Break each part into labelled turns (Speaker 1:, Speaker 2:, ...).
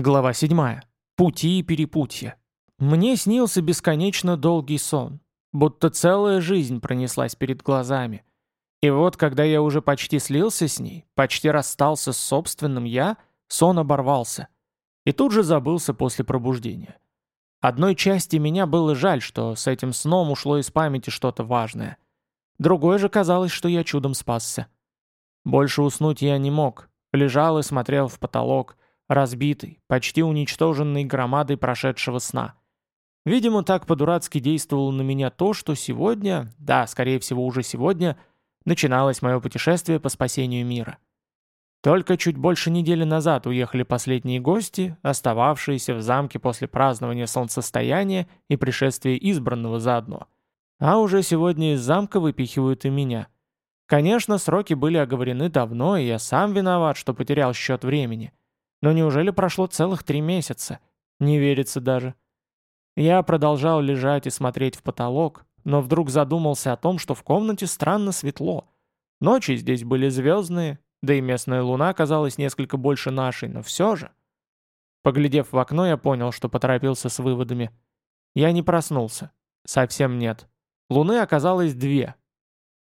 Speaker 1: Глава 7. Пути и перепутья. Мне снился бесконечно долгий сон, будто целая жизнь пронеслась перед глазами. И вот, когда я уже почти слился с ней, почти расстался с собственным «я», сон оборвался. И тут же забылся после пробуждения. Одной части меня было жаль, что с этим сном ушло из памяти что-то важное. Другой же казалось, что я чудом спасся. Больше уснуть я не мог. Лежал и смотрел в потолок, разбитый, почти уничтоженный громадой прошедшего сна. Видимо, так по-дурацки действовало на меня то, что сегодня, да, скорее всего уже сегодня, начиналось мое путешествие по спасению мира. Только чуть больше недели назад уехали последние гости, остававшиеся в замке после празднования солнцестояния и пришествия избранного заодно. А уже сегодня из замка выпихивают и меня. Конечно, сроки были оговорены давно, и я сам виноват, что потерял счет времени. Но неужели прошло целых три месяца? Не верится даже. Я продолжал лежать и смотреть в потолок, но вдруг задумался о том, что в комнате странно светло. Ночи здесь были звездные, да и местная луна казалась несколько больше нашей, но все же. Поглядев в окно, я понял, что поторопился с выводами. Я не проснулся. Совсем нет. Луны оказалось две.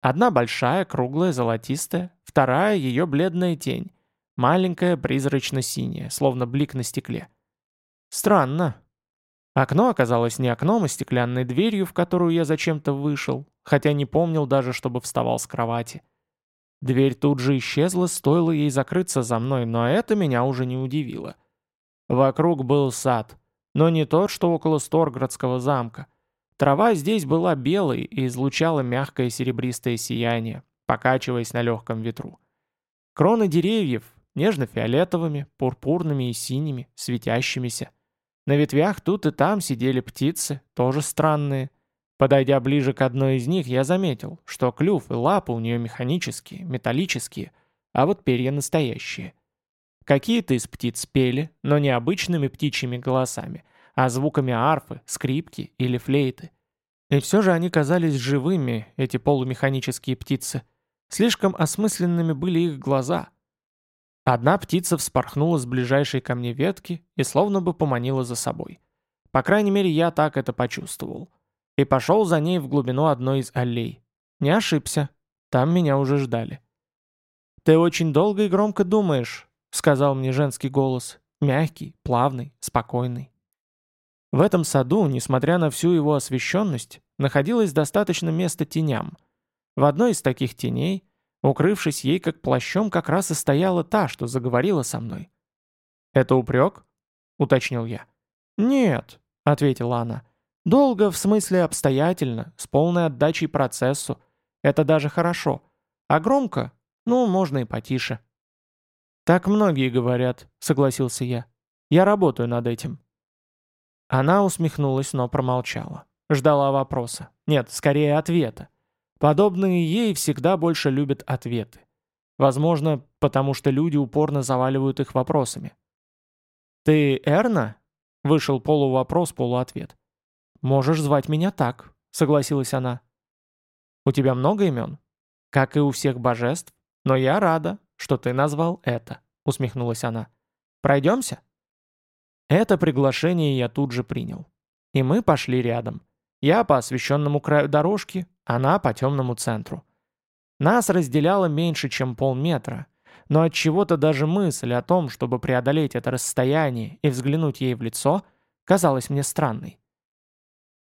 Speaker 1: Одна большая, круглая, золотистая, вторая — ее бледная тень. Маленькая, призрачно-синяя, словно блик на стекле. Странно. Окно оказалось не окном, а стеклянной дверью, в которую я зачем-то вышел, хотя не помнил даже, чтобы вставал с кровати. Дверь тут же исчезла, стоило ей закрыться за мной, но это меня уже не удивило. Вокруг был сад, но не тот, что около Сторградского замка. Трава здесь была белой и излучала мягкое серебристое сияние, покачиваясь на легком ветру. Кроны деревьев, нежно-фиолетовыми, пурпурными и синими, светящимися. На ветвях тут и там сидели птицы, тоже странные. Подойдя ближе к одной из них, я заметил, что клюв и лапы у нее механические, металлические, а вот перья настоящие. Какие-то из птиц пели, но не обычными птичьими голосами, а звуками арфы, скрипки или флейты. И все же они казались живыми, эти полумеханические птицы. Слишком осмысленными были их глаза — Одна птица вспорхнула с ближайшей ко мне ветки и словно бы поманила за собой. По крайней мере, я так это почувствовал. И пошел за ней в глубину одной из аллей. Не ошибся. Там меня уже ждали. «Ты очень долго и громко думаешь», — сказал мне женский голос. Мягкий, плавный, спокойный. В этом саду, несмотря на всю его освещенность, находилось достаточно места теням. В одной из таких теней Укрывшись ей как плащом, как раз и стояла та, что заговорила со мной. «Это упрек?» — уточнил я. «Нет», — ответила она. «Долго, в смысле обстоятельно, с полной отдачей процессу. Это даже хорошо. А громко? Ну, можно и потише». «Так многие говорят», — согласился я. «Я работаю над этим». Она усмехнулась, но промолчала. Ждала вопроса. Нет, скорее ответа. Подобные ей всегда больше любят ответы. Возможно, потому что люди упорно заваливают их вопросами. «Ты Эрна?» — вышел полувопрос, полуответ. «Можешь звать меня так», — согласилась она. «У тебя много имен?» «Как и у всех божеств, но я рада, что ты назвал это», — усмехнулась она. «Пройдемся?» Это приглашение я тут же принял. И мы пошли рядом. Я по освещенному краю дорожки, она по темному центру. Нас разделяло меньше, чем полметра, но от чего-то даже мысль о том, чтобы преодолеть это расстояние и взглянуть ей в лицо, казалась мне странной.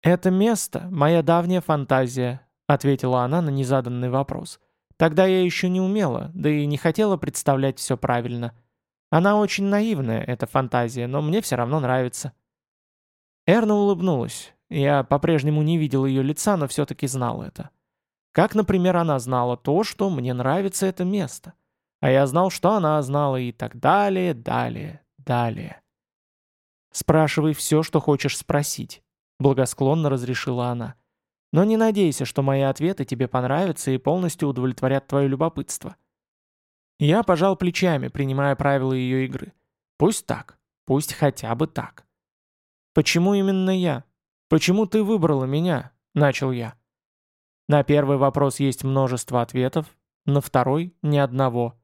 Speaker 1: «Это место — моя давняя фантазия», — ответила она на незаданный вопрос. «Тогда я еще не умела, да и не хотела представлять все правильно. Она очень наивная, эта фантазия, но мне все равно нравится». Эрна улыбнулась. Я по-прежнему не видел ее лица, но все-таки знал это. Как, например, она знала то, что мне нравится это место. А я знал, что она знала и так далее, далее, далее. «Спрашивай все, что хочешь спросить», — благосклонно разрешила она. «Но не надейся, что мои ответы тебе понравятся и полностью удовлетворят твое любопытство». Я пожал плечами, принимая правила ее игры. Пусть так, пусть хотя бы так. «Почему именно я?» «Почему ты выбрала меня?» – начал я. На первый вопрос есть множество ответов, на второй – ни одного.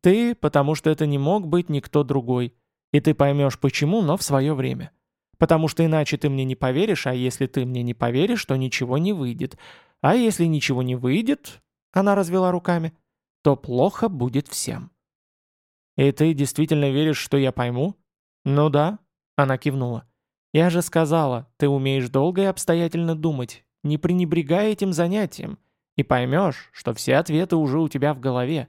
Speaker 1: Ты, потому что это не мог быть никто другой. И ты поймешь почему, но в свое время. Потому что иначе ты мне не поверишь, а если ты мне не поверишь, то ничего не выйдет. А если ничего не выйдет, она развела руками, то плохо будет всем. И ты действительно веришь, что я пойму? Ну да, она кивнула. Я же сказала, ты умеешь долго и обстоятельно думать, не пренебрегая этим занятием, и поймешь, что все ответы уже у тебя в голове.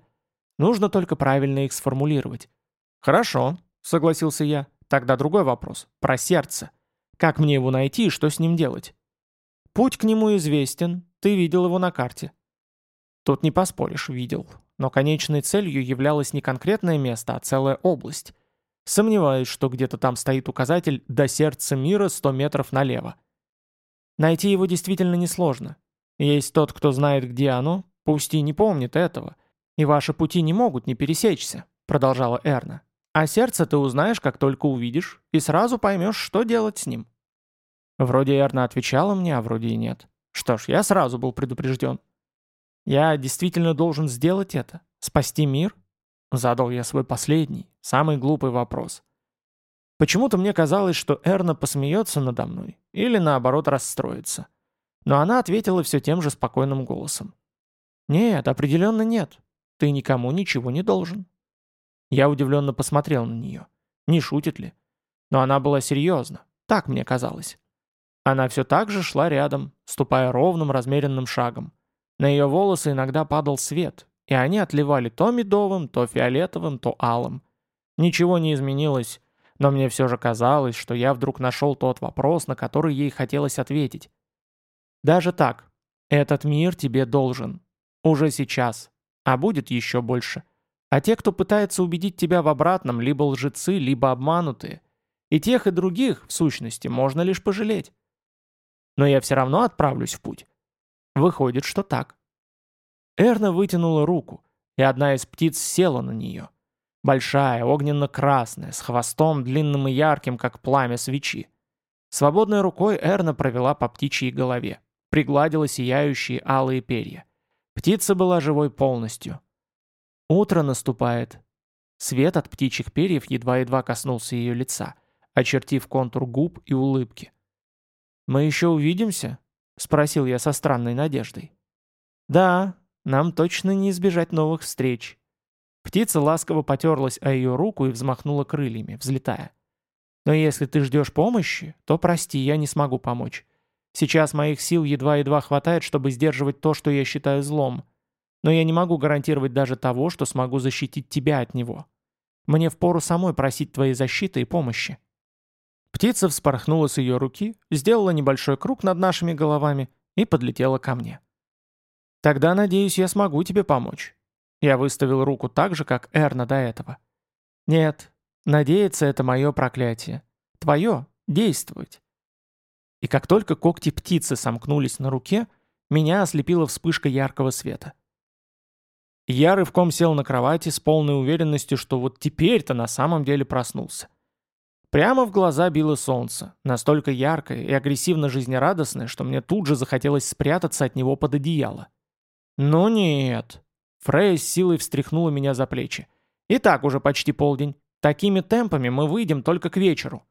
Speaker 1: Нужно только правильно их сформулировать. Хорошо, согласился я. Тогда другой вопрос. Про сердце. Как мне его найти и что с ним делать? Путь к нему известен, ты видел его на карте. Тут не поспоришь, видел. Но конечной целью являлось не конкретное место, а целая область. Сомневаюсь, что где-то там стоит указатель «до сердца мира 100 метров налево». Найти его действительно несложно. Есть тот, кто знает, где оно, пусть и не помнит этого. И ваши пути не могут не пересечься, продолжала Эрна. А сердце ты узнаешь, как только увидишь, и сразу поймешь, что делать с ним. Вроде Эрна отвечала мне, а вроде и нет. Что ж, я сразу был предупрежден. Я действительно должен сделать это? Спасти мир? Задал я свой последний, самый глупый вопрос. Почему-то мне казалось, что Эрна посмеется надо мной, или наоборот расстроится. Но она ответила все тем же спокойным голосом. «Нет, определенно нет. Ты никому ничего не должен». Я удивленно посмотрел на нее. Не шутит ли? Но она была серьезна. Так мне казалось. Она все так же шла рядом, ступая ровным размеренным шагом. На ее волосы иногда падал свет, и они отливали то медовым, то фиолетовым, то алым. Ничего не изменилось, но мне все же казалось, что я вдруг нашел тот вопрос, на который ей хотелось ответить. Даже так, этот мир тебе должен. Уже сейчас. А будет еще больше. А те, кто пытается убедить тебя в обратном, либо лжецы, либо обманутые. И тех, и других, в сущности, можно лишь пожалеть. Но я все равно отправлюсь в путь. Выходит, что так. Эрна вытянула руку, и одна из птиц села на нее. Большая, огненно-красная, с хвостом длинным и ярким, как пламя свечи. Свободной рукой Эрна провела по птичьей голове, пригладила сияющие алые перья. Птица была живой полностью. Утро наступает. Свет от птичьих перьев едва-едва коснулся ее лица, очертив контур губ и улыбки. «Мы еще увидимся?» — спросил я со странной надеждой. «Да, нам точно не избежать новых встреч». Птица ласково потерлась о ее руку и взмахнула крыльями, взлетая. «Но если ты ждешь помощи, то прости, я не смогу помочь. Сейчас моих сил едва-едва хватает, чтобы сдерживать то, что я считаю злом. Но я не могу гарантировать даже того, что смогу защитить тебя от него. Мне впору самой просить твоей защиты и помощи». Птица вспорхнула с ее руки, сделала небольшой круг над нашими головами и подлетела ко мне. «Тогда, надеюсь, я смогу тебе помочь». Я выставил руку так же, как Эрна до этого. «Нет, надеяться — это мое проклятие. Твое — действовать». И как только когти птицы сомкнулись на руке, меня ослепила вспышка яркого света. Я рывком сел на кровати с полной уверенностью, что вот теперь-то на самом деле проснулся. Прямо в глаза било солнце, настолько яркое и агрессивно жизнерадостное, что мне тут же захотелось спрятаться от него под одеяло. «Ну нет». Фрей с силой встряхнула меня за плечи. «И так уже почти полдень. Такими темпами мы выйдем только к вечеру».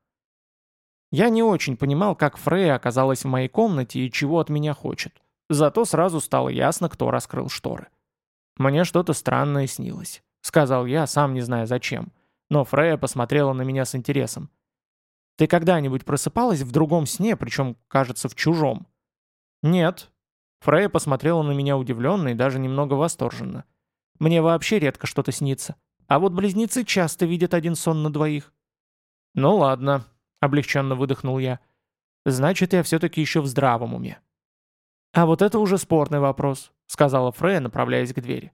Speaker 1: Я не очень понимал, как Фрей оказалась в моей комнате и чего от меня хочет. Зато сразу стало ясно, кто раскрыл шторы. «Мне что-то странное снилось», — сказал я, сам не зная зачем. Но Фрея посмотрела на меня с интересом. «Ты когда-нибудь просыпалась в другом сне, причем, кажется, в чужом?» «Нет». Фрея посмотрела на меня удивленно и даже немного восторженно. «Мне вообще редко что-то снится. А вот близнецы часто видят один сон на двоих». «Ну ладно», — облегченно выдохнул я. «Значит, я все-таки еще в здравом уме». «А вот это уже спорный вопрос», — сказала Фрея, направляясь к двери.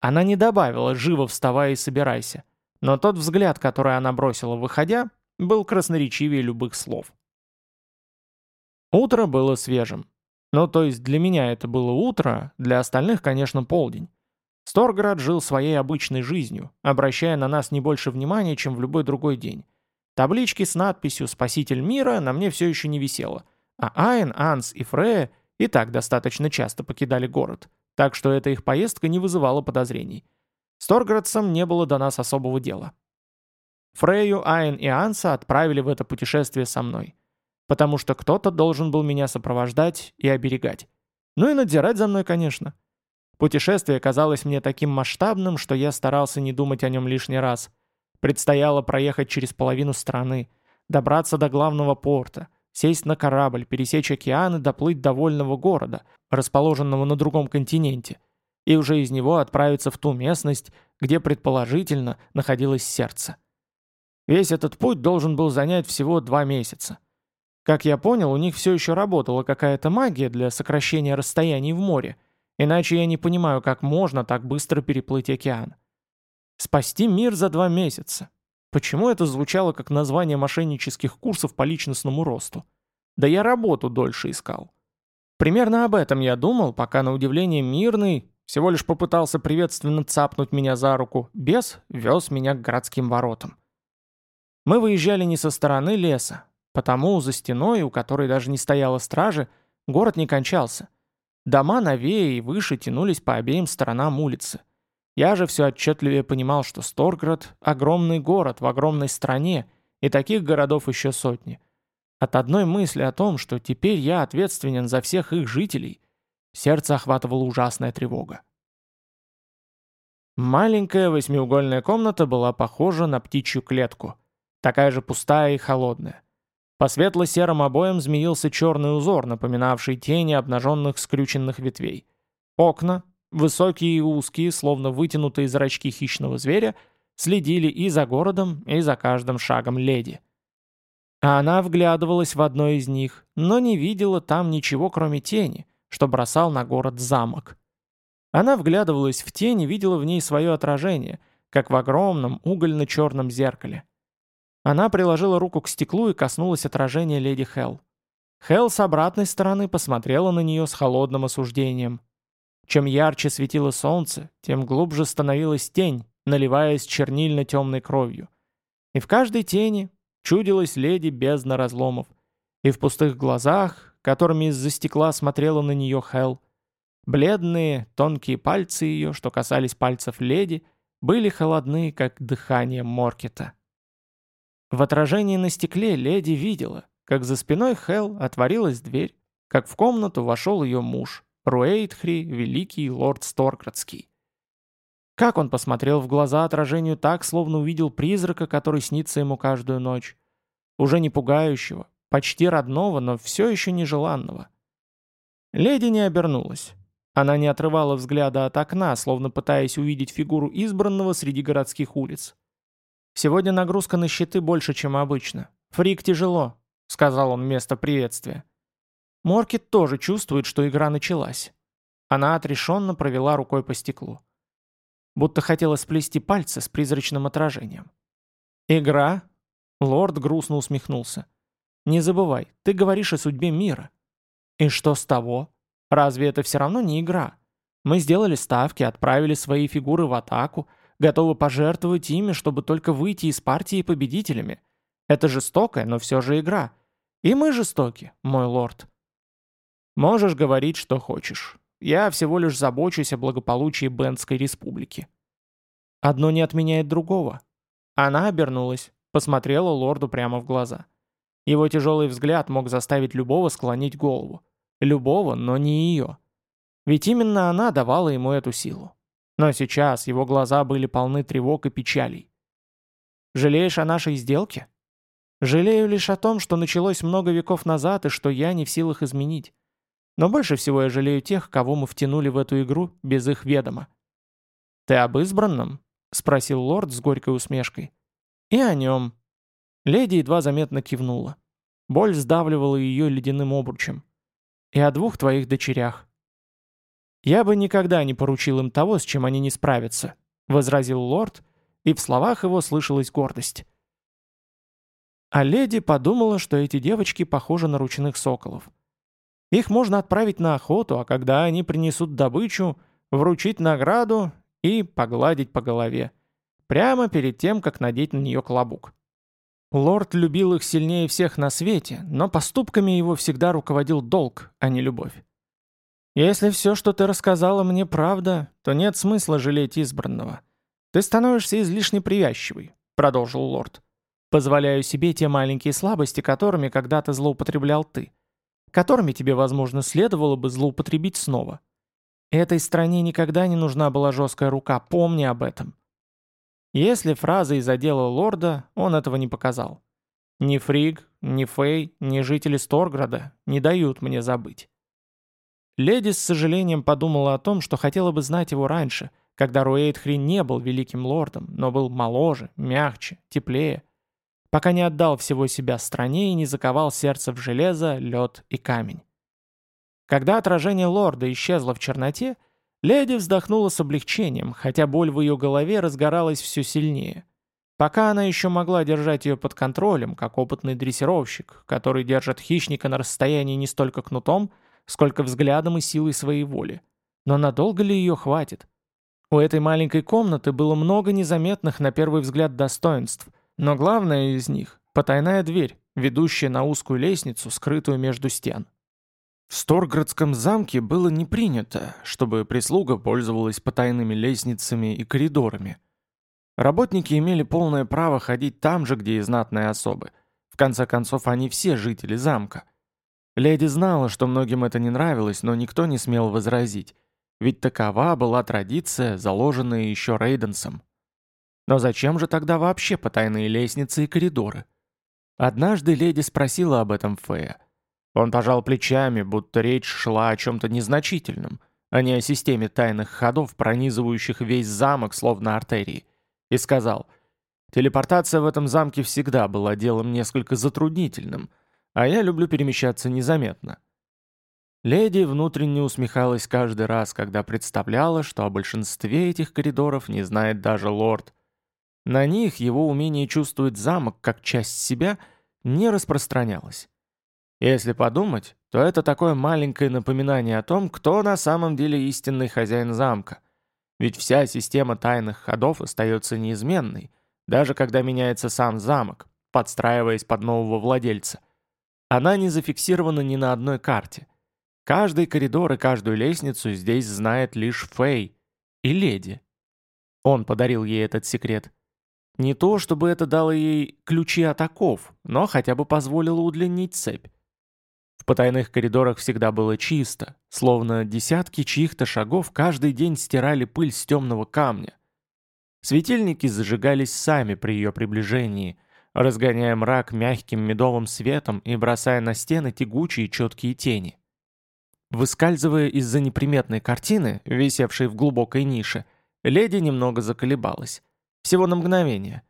Speaker 1: Она не добавила «живо вставай и собирайся», но тот взгляд, который она бросила, выходя, был красноречивее любых слов. Утро было свежим. Ну, то есть для меня это было утро, для остальных, конечно, полдень. Сторград жил своей обычной жизнью, обращая на нас не больше внимания, чем в любой другой день. Таблички с надписью «Спаситель мира» на мне все еще не висело, а Айн, Анс и Фрея и так достаточно часто покидали город, так что эта их поездка не вызывала подозрений. Сторградцам не было до нас особого дела. Фрейю, Айн и Анса отправили в это путешествие со мной. Потому что кто-то должен был меня сопровождать и оберегать. Ну и надзирать за мной, конечно. Путешествие казалось мне таким масштабным, что я старался не думать о нем лишний раз. Предстояло проехать через половину страны, добраться до главного порта, сесть на корабль, пересечь океан и доплыть до вольного города, расположенного на другом континенте, и уже из него отправиться в ту местность, где, предположительно, находилось сердце. Весь этот путь должен был занять всего два месяца. Как я понял, у них все еще работала какая-то магия для сокращения расстояний в море, иначе я не понимаю, как можно так быстро переплыть океан. Спасти мир за два месяца. Почему это звучало как название мошеннических курсов по личностному росту? Да я работу дольше искал. Примерно об этом я думал, пока на удивление мирный, всего лишь попытался приветственно цапнуть меня за руку, бес вез меня к городским воротам. Мы выезжали не со стороны леса, потому за стеной, у которой даже не стояла стражи, город не кончался. Дома новее и выше тянулись по обеим сторонам улицы. Я же все отчетливее понимал, что Сторград — огромный город в огромной стране, и таких городов еще сотни. От одной мысли о том, что теперь я ответственен за всех их жителей, сердце охватывала ужасная тревога. Маленькая восьмиугольная комната была похожа на птичью клетку, такая же пустая и холодная. По светло-серым обоям змеился черный узор, напоминавший тени обнаженных скрюченных ветвей. Окна, Высокие и узкие, словно вытянутые зрачки хищного зверя, следили и за городом, и за каждым шагом леди. А она вглядывалась в одно из них, но не видела там ничего, кроме тени, что бросал на город замок. Она вглядывалась в тень и видела в ней свое отражение, как в огромном угольно-черном зеркале. Она приложила руку к стеклу и коснулась отражения леди Хелл. Хелл с обратной стороны посмотрела на нее с холодным осуждением. Чем ярче светило солнце, тем глубже становилась тень, наливаясь чернильно-темной кровью. И в каждой тени чудилась леди бездна разломов. И в пустых глазах, которыми из-за стекла смотрела на нее Хел, бледные, тонкие пальцы ее, что касались пальцев леди, были холодны, как дыхание Моркета. В отражении на стекле леди видела, как за спиной Хел отворилась дверь, как в комнату вошел ее муж, Руэйтхри, великий лорд Сторградский. Как он посмотрел в глаза отражению так, словно увидел призрака, который снится ему каждую ночь. Уже не пугающего, почти родного, но все еще нежеланного. Леди не обернулась. Она не отрывала взгляда от окна, словно пытаясь увидеть фигуру избранного среди городских улиц. «Сегодня нагрузка на щиты больше, чем обычно. Фрик тяжело», — сказал он вместо приветствия. Моркет тоже чувствует, что игра началась. Она отрешенно провела рукой по стеклу. Будто хотела сплести пальцы с призрачным отражением. «Игра?» Лорд грустно усмехнулся. «Не забывай, ты говоришь о судьбе мира». «И что с того? Разве это все равно не игра? Мы сделали ставки, отправили свои фигуры в атаку, готовы пожертвовать ими, чтобы только выйти из партии победителями. Это жестокая, но все же игра. И мы жестоки, мой лорд». Можешь говорить, что хочешь. Я всего лишь забочусь о благополучии Бендской республики. Одно не отменяет другого. Она обернулась, посмотрела лорду прямо в глаза. Его тяжелый взгляд мог заставить любого склонить голову. Любого, но не ее. Ведь именно она давала ему эту силу. Но сейчас его глаза были полны тревог и печалей. «Жалеешь о нашей сделке?» «Жалею лишь о том, что началось много веков назад и что я не в силах изменить. Но больше всего я жалею тех, кого мы втянули в эту игру без их ведома. «Ты об избранном?» — спросил лорд с горькой усмешкой. «И о нем». Леди едва заметно кивнула. Боль сдавливала ее ледяным обручем. «И о двух твоих дочерях». «Я бы никогда не поручил им того, с чем они не справятся», — возразил лорд, и в словах его слышалась гордость. А леди подумала, что эти девочки похожи на ручных соколов. Их можно отправить на охоту, а когда они принесут добычу, вручить награду и погладить по голове. Прямо перед тем, как надеть на нее клобук. Лорд любил их сильнее всех на свете, но поступками его всегда руководил долг, а не любовь. «Если все, что ты рассказала мне, правда, то нет смысла жалеть избранного. Ты становишься излишне привязчивой», — продолжил лорд. Позволяю себе те маленькие слабости, которыми когда-то злоупотреблял ты. Которыми тебе, возможно, следовало бы злоупотребить снова. Этой стране никогда не нужна была жесткая рука, помни об этом. Если фраза из задела лорда, он этого не показал. Ни Фриг, ни Фей, ни жители Сторграда не дают мне забыть. Леди с сожалением подумала о том, что хотела бы знать его раньше, когда Руэйдхри не был великим лордом, но был моложе, мягче, теплее, пока не отдал всего себя стране и не заковал сердце в железо, лед и камень. Когда отражение лорда исчезло в черноте, леди вздохнула с облегчением, хотя боль в ее голове разгоралась все сильнее. Пока она еще могла держать ее под контролем, как опытный дрессировщик, который держит хищника на расстоянии не столько кнутом, сколько взглядом и силой своей воли. Но надолго ли ее хватит? У этой маленькой комнаты было много незаметных на первый взгляд достоинств, но главное из них — потайная дверь, ведущая на узкую лестницу, скрытую между стен. В Сторградском замке было не принято, чтобы прислуга пользовалась потайными лестницами и коридорами. Работники имели полное право ходить там же, где и знатные особы. В конце концов, они все жители замка. Леди знала, что многим это не нравилось, но никто не смел возразить, ведь такова была традиция, заложенная еще Рейденсом. Но зачем же тогда вообще потайные лестницы и коридоры? Однажды леди спросила об этом Фея. Он пожал плечами, будто речь шла о чем-то незначительном, а не о системе тайных ходов, пронизывающих весь замок, словно артерии, и сказал, «Телепортация в этом замке всегда была делом несколько затруднительным, а я люблю перемещаться незаметно». Леди внутренне усмехалась каждый раз, когда представляла, что о большинстве этих коридоров не знает даже лорд. На них его умение чувствовать замок как часть себя не распространялось. Если подумать, то это такое маленькое напоминание о том, кто на самом деле истинный хозяин замка. Ведь вся система тайных ходов остается неизменной, даже когда меняется сам замок, подстраиваясь под нового владельца. Она не зафиксирована ни на одной карте – Каждый коридор и каждую лестницу здесь знает лишь Фэй и леди. Он подарил ей этот секрет. Не то, чтобы это дало ей ключи от оков, но хотя бы позволило удлинить цепь. В потайных коридорах всегда было чисто, словно десятки чьих-то шагов каждый день стирали пыль с темного камня. Светильники зажигались сами при ее приближении, разгоняя мрак мягким медовым светом и бросая на стены тягучие четкие тени. Выскальзывая из-за неприметной картины, висевшей в глубокой нише, леди немного заколебалась. Всего на мгновение.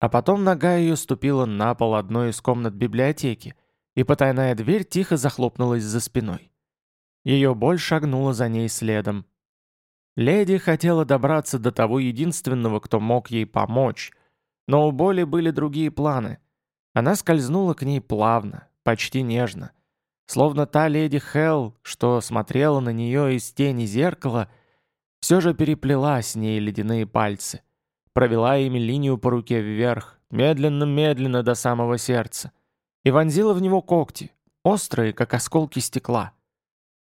Speaker 1: А потом нога ее ступила на пол одной из комнат библиотеки, и потайная дверь тихо захлопнулась за спиной. Ее боль шагнула за ней следом. Леди хотела добраться до того единственного, кто мог ей помочь, но у боли были другие планы. Она скользнула к ней плавно, почти нежно, Словно та леди Хелл, что смотрела на нее из тени зеркала, все же переплела с ней ледяные пальцы. Провела ими линию по руке вверх, медленно-медленно до самого сердца. И вонзила в него когти, острые, как осколки стекла.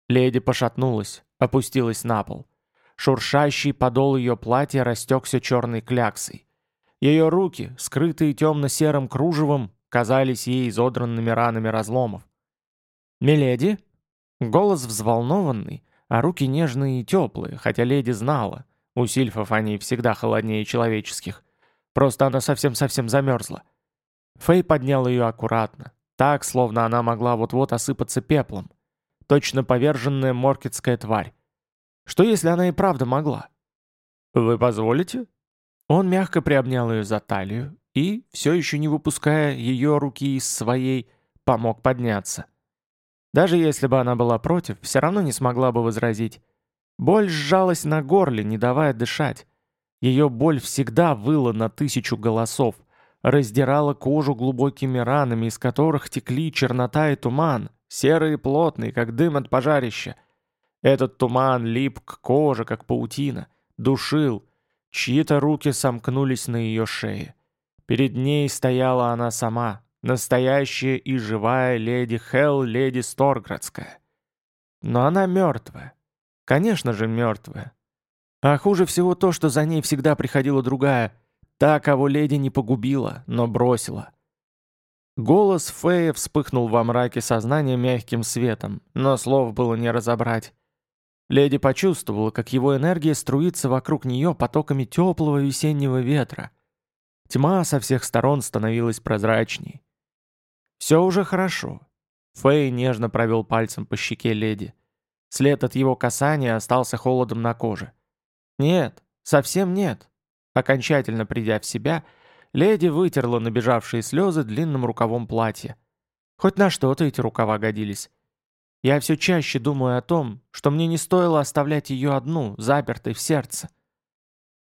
Speaker 1: Леди пошатнулась, опустилась на пол. Шуршащий подол ее платья растекся черной кляксой. Ее руки, скрытые темно-серым кружевом, казались ей изодранными ранами разломов. «Миледи?» Голос взволнованный, а руки нежные и теплые, хотя леди знала. У сильфов они всегда холоднее человеческих. Просто она совсем-совсем замерзла. Фэй поднял ее аккуратно, так, словно она могла вот-вот осыпаться пеплом. Точно поверженная моркетская тварь. Что если она и правда могла? «Вы позволите?» Он мягко приобнял ее за талию и, все еще не выпуская ее руки из своей, помог подняться. Даже если бы она была против, все равно не смогла бы возразить. Боль сжалась на горле, не давая дышать. Ее боль всегда выла на тысячу голосов, раздирала кожу глубокими ранами, из которых текли чернота и туман, серый и плотный, как дым от пожарища. Этот туман лип к коже, как паутина, душил. Чьи-то руки сомкнулись на ее шее. Перед ней стояла она сама, Настоящая и живая леди Хелл, леди Сторградская. Но она мертвая. Конечно же, мертвая. А хуже всего то, что за ней всегда приходила другая, та, кого леди не погубила, но бросила. Голос Фея вспыхнул во мраке сознания мягким светом, но слов было не разобрать. Леди почувствовала, как его энергия струится вокруг нее потоками теплого весеннего ветра. Тьма со всех сторон становилась прозрачней. «Все уже хорошо». Фэй нежно провел пальцем по щеке леди. След от его касания остался холодом на коже. «Нет, совсем нет». Окончательно придя в себя, леди вытерла набежавшие слезы длинным рукавом платья. Хоть на что-то эти рукава годились. Я все чаще думаю о том, что мне не стоило оставлять ее одну, запертой в сердце.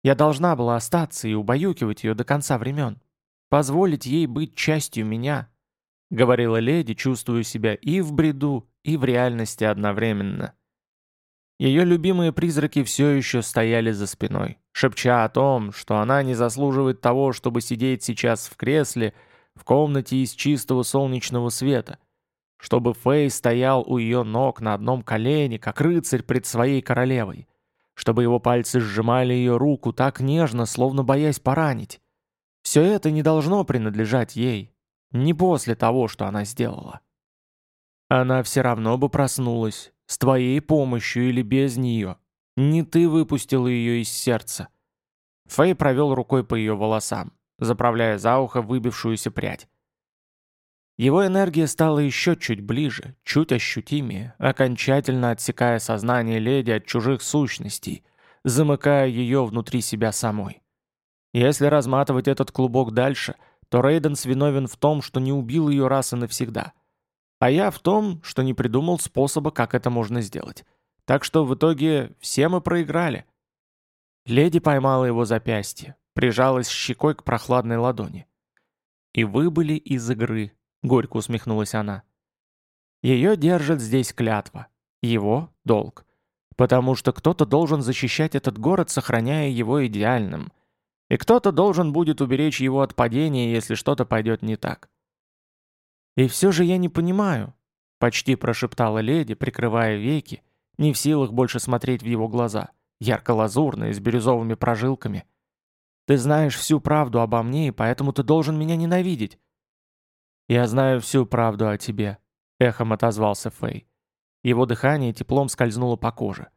Speaker 1: Я должна была остаться и убаюкивать ее до конца времен. Позволить ей быть частью меня, — говорила леди, чувствуя себя и в бреду, и в реальности одновременно. Ее любимые призраки все еще стояли за спиной, шепча о том, что она не заслуживает того, чтобы сидеть сейчас в кресле в комнате из чистого солнечного света, чтобы Фэй стоял у ее ног на одном колене, как рыцарь пред своей королевой, чтобы его пальцы сжимали ее руку так нежно, словно боясь поранить. Все это не должно принадлежать ей, не после того, что она сделала. Она все равно бы проснулась, с твоей помощью или без нее. Не ты выпустила ее из сердца. Фэй провел рукой по ее волосам, заправляя за ухо выбившуюся прядь. Его энергия стала еще чуть ближе, чуть ощутимее, окончательно отсекая сознание леди от чужих сущностей, замыкая ее внутри себя самой. Если разматывать этот клубок дальше, то Рейденс виновен в том, что не убил ее раз и навсегда. А я в том, что не придумал способа, как это можно сделать. Так что в итоге все мы проиграли. Леди поймала его запястье, прижалась щекой к прохладной ладони. И выбыли из игры, горько усмехнулась она. Ее держит здесь клятва. Его — долг. Потому что кто-то должен защищать этот город, сохраняя его идеальным. И кто-то должен будет уберечь его от падения, если что-то пойдет не так. «И все же я не понимаю», — почти прошептала леди, прикрывая веки, не в силах больше смотреть в его глаза, ярко-лазурные, с бирюзовыми прожилками. «Ты знаешь всю правду обо мне, и поэтому ты должен меня ненавидеть. «Я знаю всю правду о тебе», — эхом отозвался Фэй. Его дыхание теплом скользнуло по коже.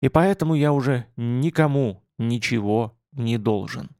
Speaker 1: «И поэтому я уже никому ничего не должен».